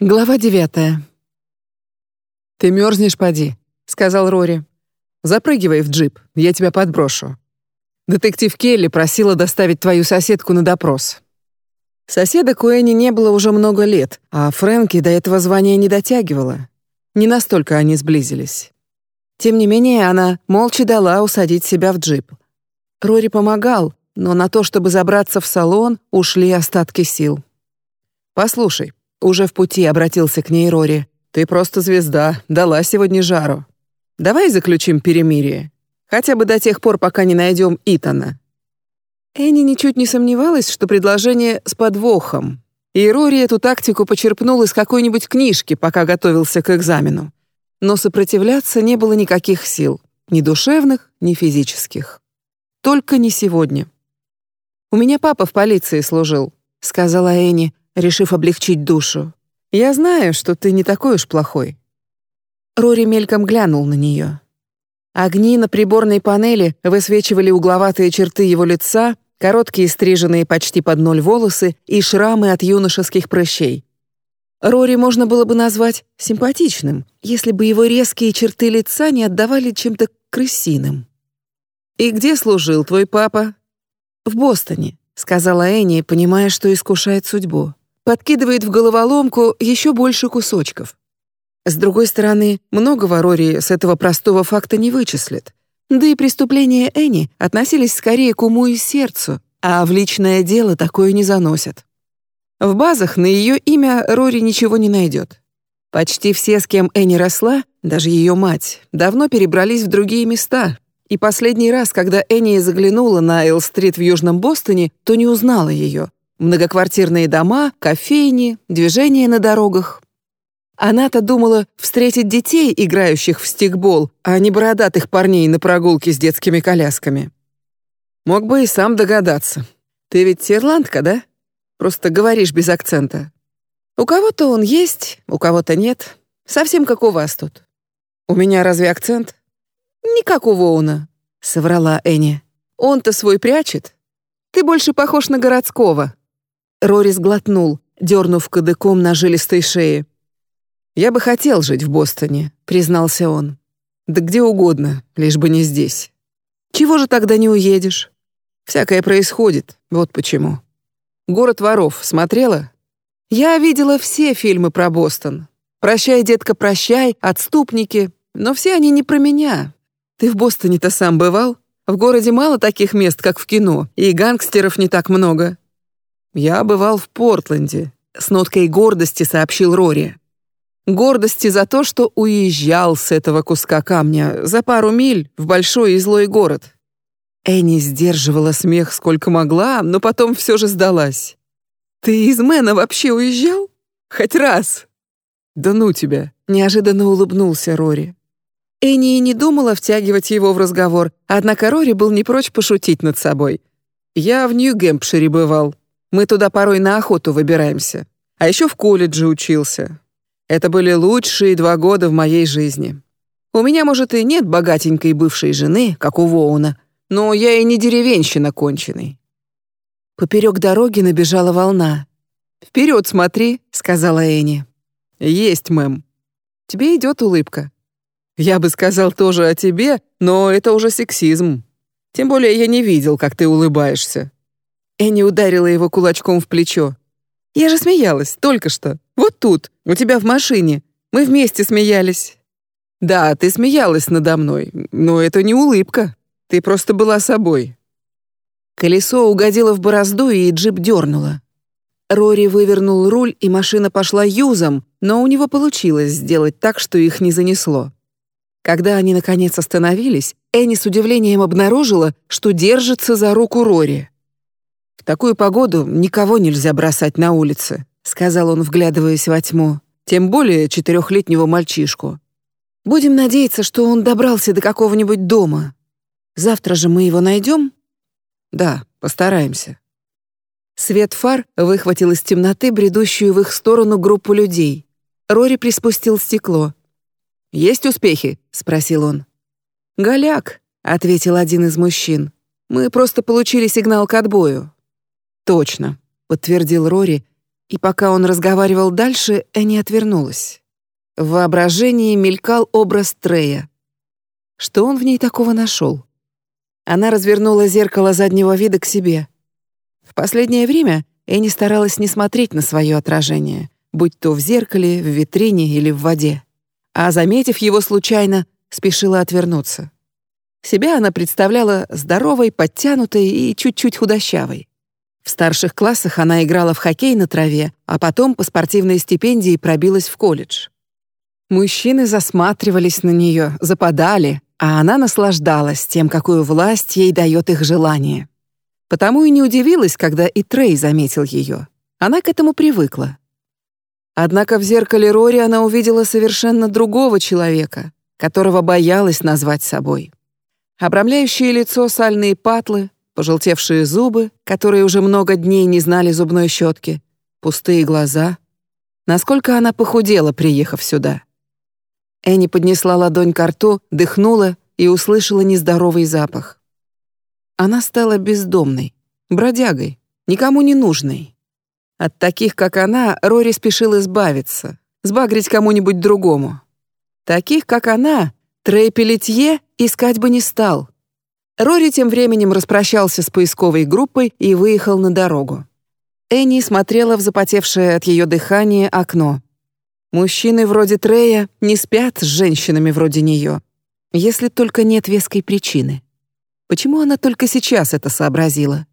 Глава девятая. «Ты мерзнешь, поди», — сказал Рори. «Запрыгивай в джип, я тебя подброшу. Детектив Келли просила доставить твою соседку на допрос». Соседок у Энни не было уже много лет, а Фрэнки до этого звания не дотягивала. Не настолько они сблизились. Тем не менее, она молча дала усадить себя в джип. Рори помогал, но на то, чтобы забраться в салон, ушли остатки сил. «Послушай, уже в пути обратился к ней Рори. «Ты просто звезда, дала сегодня жару. Давай заключим перемирие. Хотя бы до тех пор, пока не найдем Итана». Энни ничуть не сомневалась, что предложение с подвохом. И Рори эту тактику почерпнул из какой-нибудь книжки, пока готовился к экзамену. Но сопротивляться не было никаких сил, ни душевных, ни физических. Только не сегодня. «У меня папа в полиции служил», — сказала Энни, решив облегчить душу. «Я знаю, что ты не такой уж плохой». Рори мельком глянул на нее. Огни на приборной панели высвечивали угловатые черты его лица, короткие стриженные почти под ноль волосы и шрамы от юношеских прыщей. Рори можно было бы назвать симпатичным, если бы его резкие черты лица не отдавали чем-то крысиным. «И где служил твой папа?» «В Бостоне», — сказала Энни, понимая, что искушает судьбу подкидывает в головоломку еще больше кусочков. С другой стороны, многого Рори с этого простого факта не вычислит. Да и преступления Энни относились скорее к уму и сердцу, а в личное дело такое не заносят. В базах на ее имя Рори ничего не найдет. Почти все, с кем Энни росла, даже ее мать, давно перебрались в другие места, и последний раз, когда Энни заглянула на Эл-стрит в Южном Бостоне, то не узнала ее, Многоквартирные дома, кофейни, движение на дорогах. Она-то думала встретить детей, играющих в стикбол, а не бородатых парней на прогулке с детскими колясками. Мог бы и сам догадаться. Ты ведь ирландка, да? Просто говоришь без акцента. У кого-то он есть, у кого-то нет. Совсем как у вас тут. У меня разве акцент? Не как у Воуна, соврала Энни. Он-то свой прячет. Ты больше похож на городского. Рори сглотнул, дернув кадыком на жилистой шее. «Я бы хотел жить в Бостоне», — признался он. «Да где угодно, лишь бы не здесь». «Чего же тогда не уедешь?» «Всякое происходит, вот почему». «Город воров» смотрела? «Я видела все фильмы про Бостон. «Прощай, детка, прощай», «Отступники», но все они не про меня. Ты в Бостоне-то сам бывал? В городе мало таких мест, как в кино, и гангстеров не так много. «Я бывал в Портленде», — с ноткой гордости сообщил Рори. Гордости за то, что уезжал с этого куска камня за пару миль в большой и злой город. Энни сдерживала смех сколько могла, но потом все же сдалась. «Ты из Мэна вообще уезжал? Хоть раз?» «Да ну тебя!» — неожиданно улыбнулся Рори. Энни и не думала втягивать его в разговор, однако Рори был не прочь пошутить над собой. «Я в Нью-Гэмпшире бывал. Мы туда порой на охоту выбираемся. А еще в колледже учился. Это были лучшие два года в моей жизни. У меня, может, и нет богатенькой бывшей жены, как у Воуна, но я и не деревенщина конченый. Поперек дороги набежала волна. «Вперед смотри», — сказала Энни. «Есть, мэм». «Тебе идет улыбка». «Я бы сказал тоже о тебе, но это уже сексизм. Тем более я не видел, как ты улыбаешься. Энни ударила его кулачком в плечо. «Я же смеялась, только что. Вот тут, у тебя в машине. Мы вместе смеялись». «Да, ты смеялась надо мной, но это не улыбка. Ты просто была собой». Колесо угодило в борозду, и джип дернуло. Рори вывернул руль, и машина пошла юзом, но у него получилось сделать так, что их не занесло. Когда они, наконец, остановились, Энни с удивлением обнаружила, что держится за руку Рори такую погоду никого нельзя бросать на улице», — сказал он, вглядываясь во тьму. «Тем более четырехлетнего мальчишку. Будем надеяться, что он добрался до какого-нибудь дома. Завтра же мы его найдем?» «Да, постараемся». Свет фар выхватил из темноты бредущую в их сторону группу людей. Рори приспустил стекло. «Есть успехи?» — спросил он. «Голяк», — ответил один из мужчин. «Мы просто получили сигнал к отбою». «Точно», — подтвердил Рори, И пока он разговаривал дальше, Энни отвернулась. В воображении мелькал образ Трея. Что он в ней такого нашел? Она развернула зеркало заднего вида к себе. В последнее время Энни старалась не смотреть на свое отражение, будь то в зеркале, в витрине или в воде. А, заметив его случайно, спешила отвернуться. Себя она представляла здоровой, подтянутой и чуть-чуть худощавой. В старших классах она играла в хоккей на траве, а потом по спортивной стипендии пробилась в колледж. Мужчины засматривались на нее, западали, а она наслаждалась тем, какую власть ей дает их желание. Потому и не удивилась, когда и Трей заметил ее. Она к этому привыкла. Однако в зеркале Рори она увидела совершенно другого человека, которого боялась назвать собой. Обрамляющее лицо сальные патлы, пожелтевшие зубы, которые уже много дней не знали зубной щетки, пустые глаза. Насколько она похудела, приехав сюда. Энни поднесла ладонь к рту, дыхнула и услышала нездоровый запах. Она стала бездомной, бродягой, никому не нужной. От таких, как она, Рори спешил избавиться, сбагрить кому-нибудь другому. Таких, как она, Трей Пелетье искать бы не стал. Рори тем временем распрощался с поисковой группой и выехал на дорогу. Энни смотрела в запотевшее от ее дыхания окно. Мужчины вроде Трея не спят с женщинами вроде нее, если только нет веской причины. Почему она только сейчас это сообразила?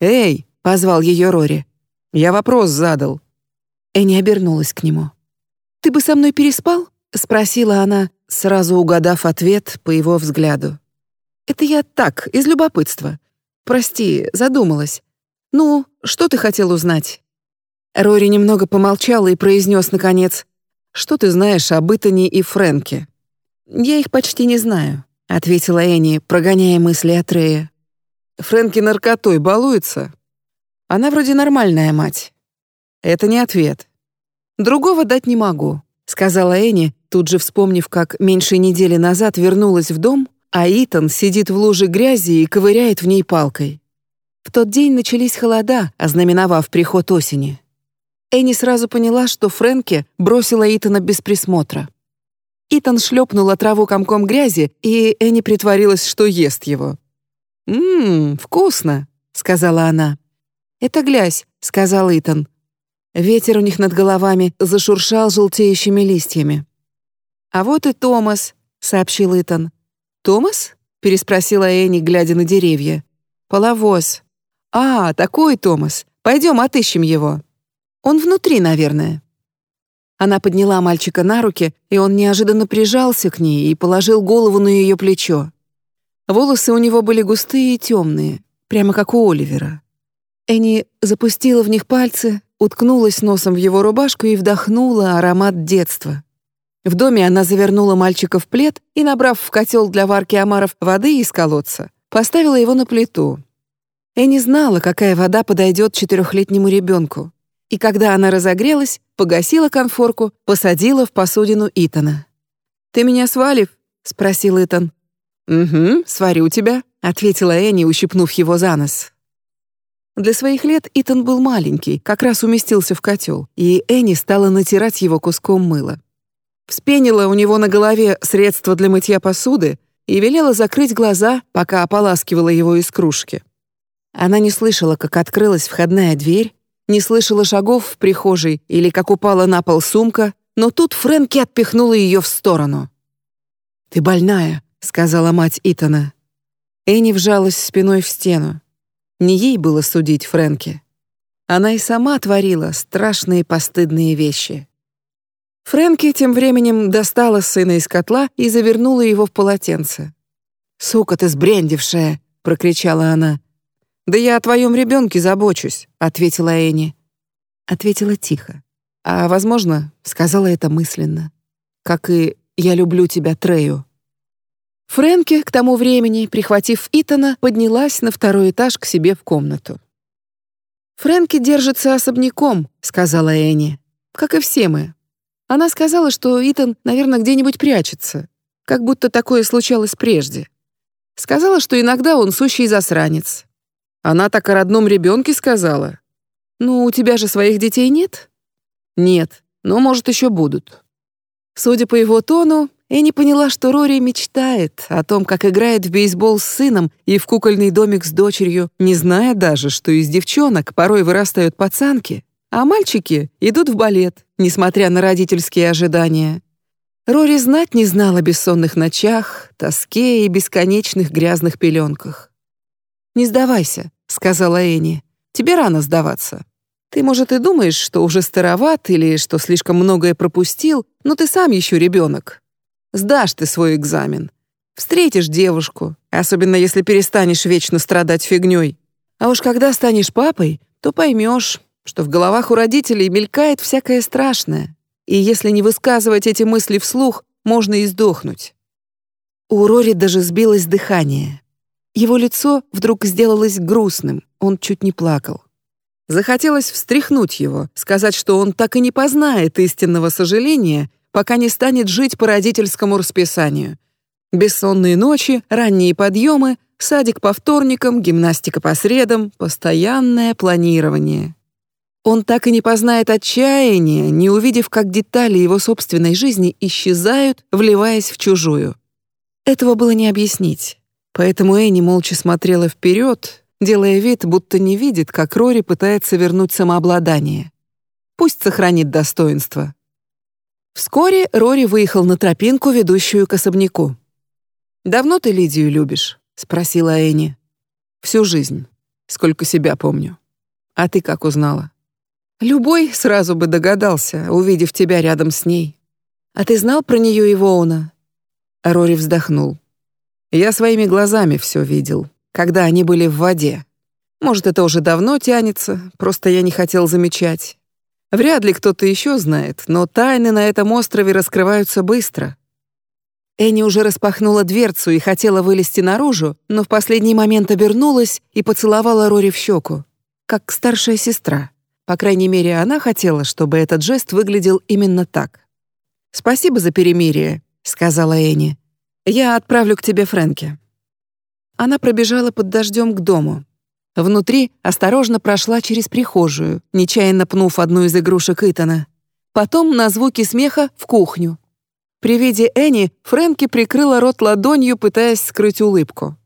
«Эй!» — позвал ее Рори. «Я вопрос задал». Энни обернулась к нему. «Ты бы со мной переспал?» — спросила она, сразу угадав ответ по его взгляду. «Это я так, из любопытства. Прости, задумалась. Ну, что ты хотел узнать?» Рори немного помолчал и произнес наконец, «Что ты знаешь об Итане и Фрэнке?» «Я их почти не знаю», — ответила Энни, прогоняя мысли от Рея. «Фрэнки наркотой балуется?» «Она вроде нормальная мать». «Это не ответ». «Другого дать не могу», — сказала Энни, тут же вспомнив, как меньше недели назад вернулась в дом, а Итан сидит в луже грязи и ковыряет в ней палкой. В тот день начались холода, ознаменовав приход осени. Энни сразу поняла, что Фрэнки бросила Итана без присмотра. Итан шлепнула траву комком грязи, и Энни притворилась, что ест его. «Ммм, вкусно», — сказала она. «Это грязь», — сказал Итан. Ветер у них над головами зашуршал желтеющими листьями. «А вот и Томас», — сообщил Итан. «Томас?» — переспросила Энни, глядя на деревья. «Половоз». «А, такой Томас. Пойдем отыщем его». Он внутри, наверное». Она подняла мальчика на руки, и он неожиданно прижался к ней и положил голову на ее плечо. Волосы у него были густые и темные, прямо как у Оливера. Энни запустила в них пальцы, уткнулась носом в его рубашку и вдохнула аромат детства. В доме она завернула мальчика в плед и, набрав в котел для варки омаров воды из колодца, поставила его на плиту. Энни знала, какая вода подойдет четырехлетнему ребенку и когда она разогрелась, погасила конфорку, посадила в посудину Итана. «Ты меня свалив?» — спросил Итан. «Угу, сварю тебя», — ответила Энни, ущипнув его за нос. Для своих лет Итан был маленький, как раз уместился в котел, и Энни стала натирать его куском мыла. Вспенила у него на голове средство для мытья посуды и велела закрыть глаза, пока ополаскивала его из кружки. Она не слышала, как открылась входная дверь, не слышала шагов в прихожей или как упала на пол сумка, но тут Фрэнки отпихнула ее в сторону. «Ты больная», — сказала мать Итана. Энни вжалась спиной в стену. Не ей было судить Фрэнки. Она и сама творила страшные постыдные вещи. Фрэнки тем временем достала сына из котла и завернула его в полотенце. «Сука ты сбрендившая!» — прокричала она. «Да я о твоем ребенке забочусь», — ответила Энни. Ответила тихо. А, возможно, сказала это мысленно. Как и «я люблю тебя, Трею». Фрэнки к тому времени, прихватив Итана, поднялась на второй этаж к себе в комнату. «Фрэнки держится особняком», — сказала Энни. «Как и все мы. Она сказала, что Итан, наверное, где-нибудь прячется, как будто такое случалось прежде. Сказала, что иногда он сущий засранец, она так о родном ребенке сказала. «Ну, у тебя же своих детей нет?» «Нет, но, может, еще будут». Судя по его тону, Энни поняла, что Рори мечтает о том, как играет в бейсбол с сыном и в кукольный домик с дочерью, не зная даже, что из девчонок порой вырастают пацанки, а мальчики идут в балет, несмотря на родительские ожидания. Рори знать не знала о бессонных ночах, тоске и бесконечных грязных пеленках. «Не сдавайся», — сказала Энни. «Тебе рано сдаваться. Ты, может, и думаешь, что уже староват или что слишком многое пропустил, но ты сам еще ребенок. Сдашь ты свой экзамен. Встретишь девушку, особенно если перестанешь вечно страдать фигней. А уж когда станешь папой, то поймешь, что в головах у родителей мелькает всякое страшное. И если не высказывать эти мысли вслух, можно и сдохнуть. У Рори даже сбилось дыхание. Его лицо вдруг сделалось грустным, он чуть не плакал. Захотелось встряхнуть его, сказать, что он так и не познает истинного сожаления, пока не станет жить по родительскому расписанию. Бессонные ночи, ранние подъемы, садик по вторникам, гимнастика по средам, постоянное планирование. Он так и не познает отчаяния, не увидев, как детали его собственной жизни исчезают, вливаясь в чужую. Этого было не объяснить. Поэтому Энни молча смотрела вперед, делая вид, будто не видит, как Рори пытается вернуть самообладание. Пусть сохранит достоинство. Вскоре Рори выехал на тропинку, ведущую к особняку. «Давно ты Лидию любишь?» — спросила Энни. «Всю жизнь, сколько себя помню. А ты как узнала?» «Любой сразу бы догадался, увидев тебя рядом с ней. А ты знал про нее и Воуна?» Рори вздохнул. «Я своими глазами все видел, когда они были в воде. Может, это уже давно тянется, просто я не хотел замечать. Вряд ли кто-то еще знает, но тайны на этом острове раскрываются быстро. Энни уже распахнула дверцу и хотела вылезти наружу, но в последний момент обернулась и поцеловала Рори в щеку, как старшая сестра. По крайней мере, она хотела, чтобы этот жест выглядел именно так. «Спасибо за перемирие», — сказала Энни. «Я отправлю к тебе Фрэнки». Она пробежала под дождем к дому. Внутри осторожно прошла через прихожую, нечаянно пнув одну из игрушек Итана. Потом на звуки смеха в кухню. При виде Энни Фрэнки прикрыла рот ладонью, пытаясь скрыть улыбку.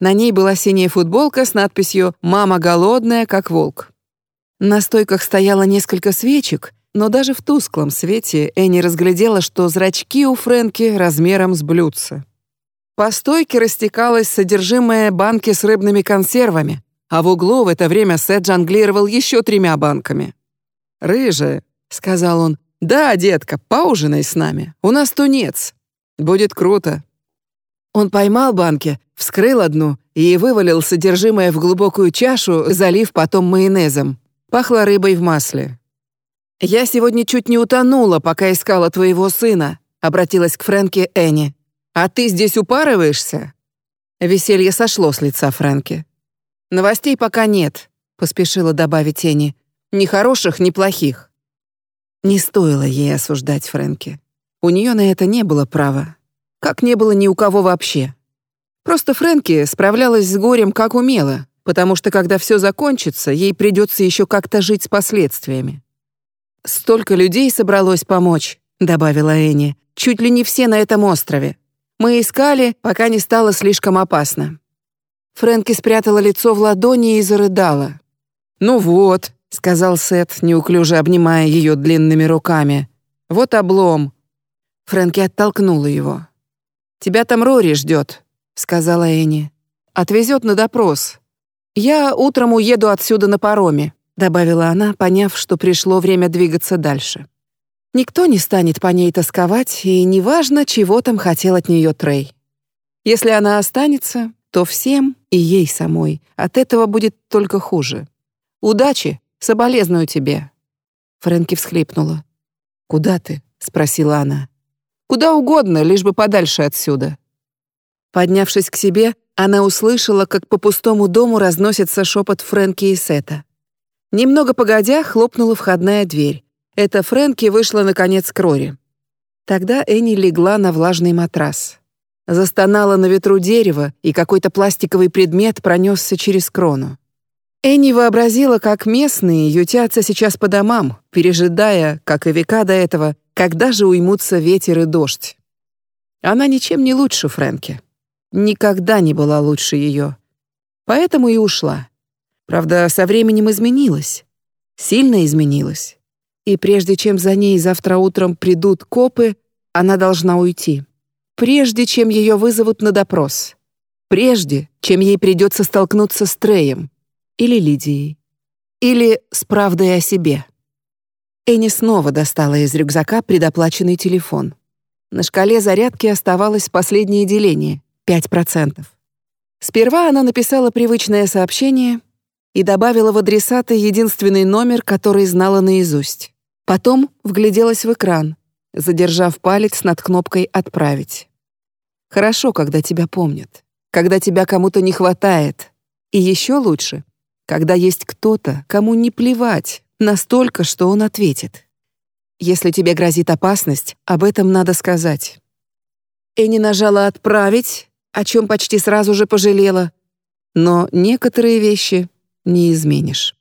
На ней была синяя футболка с надписью «Мама голодная, как волк». На стойках стояло несколько свечек, но даже в тусклом свете Энни разглядела, что зрачки у Фрэнки размером с блюдце. По стойке растекалось содержимое банки с рыбными консервами, а в углу в это время Сет жонглировал еще тремя банками. «Рыжая», — сказал он, — «да, детка, поужинай с нами, у нас тунец. Будет круто». Он поймал банки, вскрыл одну и вывалил содержимое в глубокую чашу, залив потом майонезом. Пахло рыбой в масле. «Я сегодня чуть не утонула, пока искала твоего сына», — обратилась к Фрэнке Энни. «А ты здесь упарываешься?» Веселье сошло с лица Фрэнки. «Новостей пока нет», — поспешила добавить Энни. «Ни хороших, ни плохих». Не стоило ей осуждать Фрэнки. У нее на это не было права. Как не было ни у кого вообще. Просто Фрэнки справлялась с горем как умела, потому что когда все закончится, ей придется еще как-то жить с последствиями. «Столько людей собралось помочь», — добавила Энни. «Чуть ли не все на этом острове. Мы искали, пока не стало слишком опасно. Фрэнки спрятала лицо в ладони и зарыдала. «Ну вот», — сказал Сет, неуклюже обнимая ее длинными руками. «Вот облом». Фрэнки оттолкнула его. «Тебя там Рори ждет», — сказала Энни. «Отвезет на допрос. Я утром уеду отсюда на пароме», — добавила она, поняв, что пришло время двигаться дальше. Никто не станет по ней тосковать, и неважно, чего там хотел от нее Трей. Если она останется, то всем и ей самой от этого будет только хуже. Удачи, соболезную тебе. Фрэнки всхлипнула. Куда ты? спросила она. Куда угодно, лишь бы подальше отсюда. Поднявшись к себе, она услышала, как по пустому дому разносится шепот Фрэнки и Сета. Немного погодя, хлопнула входная дверь. Это Фрэнки вышла наконец к Рори. Тогда Энни легла на влажный матрас. Застонало на ветру дерево, и какой-то пластиковый предмет пронесся через крону. Энни вообразила, как местные ютятся сейчас по домам, пережидая, как и века до этого, когда же уймутся ветер и дождь. Она ничем не лучше Фрэнки. Никогда не была лучше ее. Поэтому и ушла. Правда, со временем изменилась. Сильно изменилась. И прежде чем за ней завтра утром придут копы, она должна уйти. Прежде чем ее вызовут на допрос. Прежде, чем ей придется столкнуться с Треем или Лидией, или с правдой о себе. Энни снова достала из рюкзака предоплаченный телефон. На шкале зарядки оставалось последнее деление — 5%. Сперва она написала привычное сообщение и добавила в адресаты единственный номер, который знала наизусть. Потом вгляделась в экран, задержав палец над кнопкой «Отправить». Хорошо, когда тебя помнят, когда тебя кому-то не хватает. И еще лучше, когда есть кто-то, кому не плевать, настолько, что он ответит. Если тебе грозит опасность, об этом надо сказать. Энни нажала «Отправить», о чем почти сразу же пожалела. Но некоторые вещи не изменишь.